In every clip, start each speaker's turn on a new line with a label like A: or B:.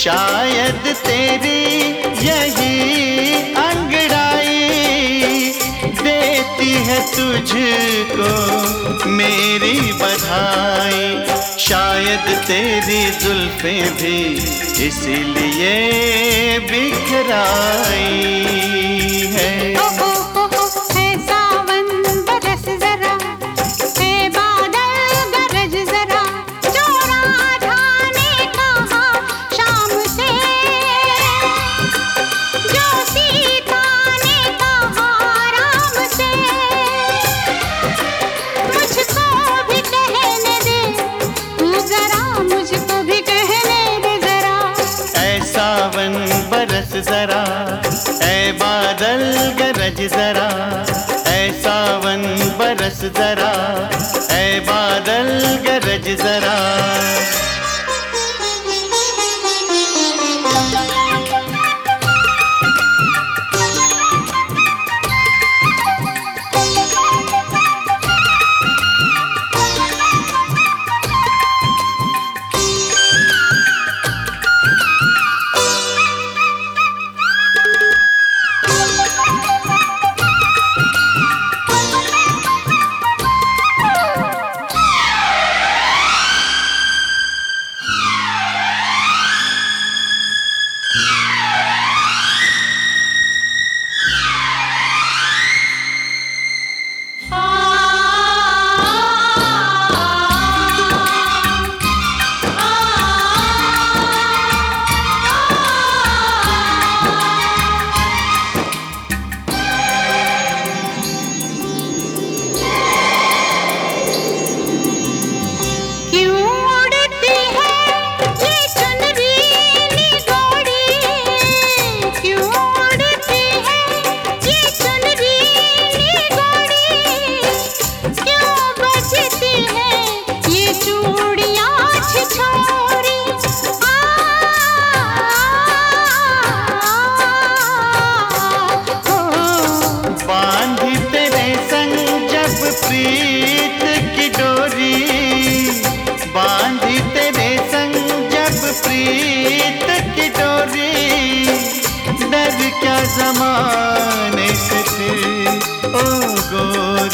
A: शायद तेरी यही अंगड़ाई देती है तुझको मेरी बधाई। शायद तेरी जुल्फे भी इसलिए बिखराई।
B: बरस जरा
A: ऐ बादल गरज जरा।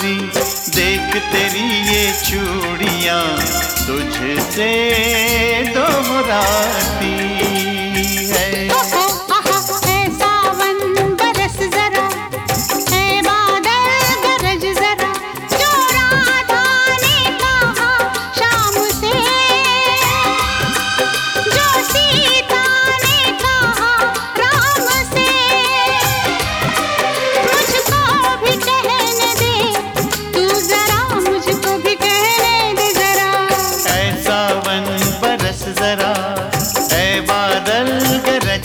A: गोरी देख तेरी ये चूड़ियाँ तुझसे दोहराती है।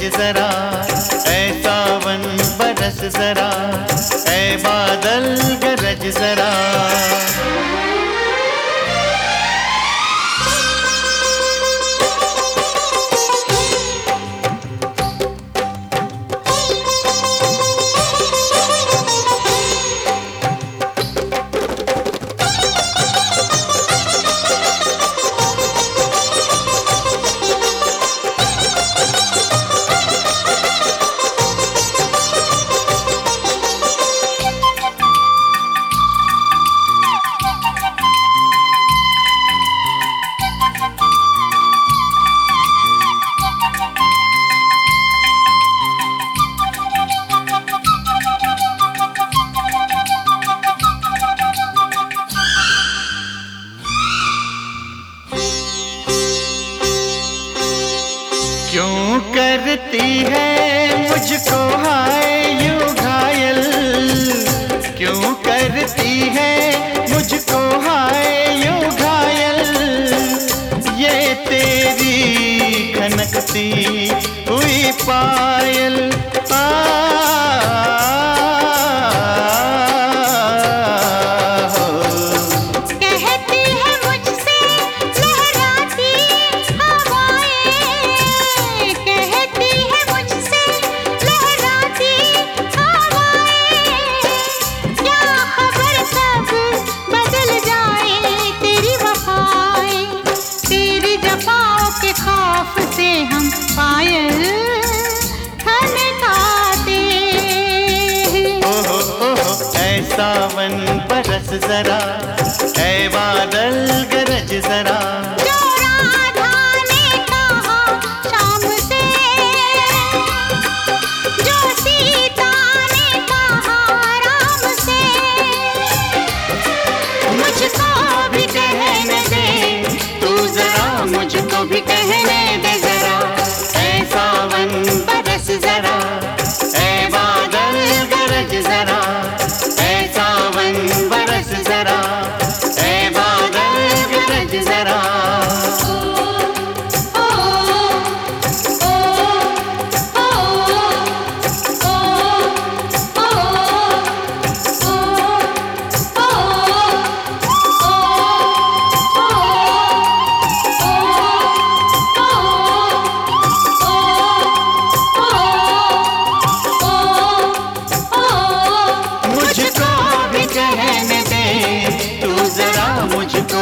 B: गरज जरा।
A: ऐ सावन बरस जरा। ऐ बादल
B: गरज जरा। गाते हम पायल हमें गाते
A: ओहो ओहो ऐसा वन बरस जरा ऐ बादल गरज जरा।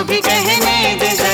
A: भी कहने दे।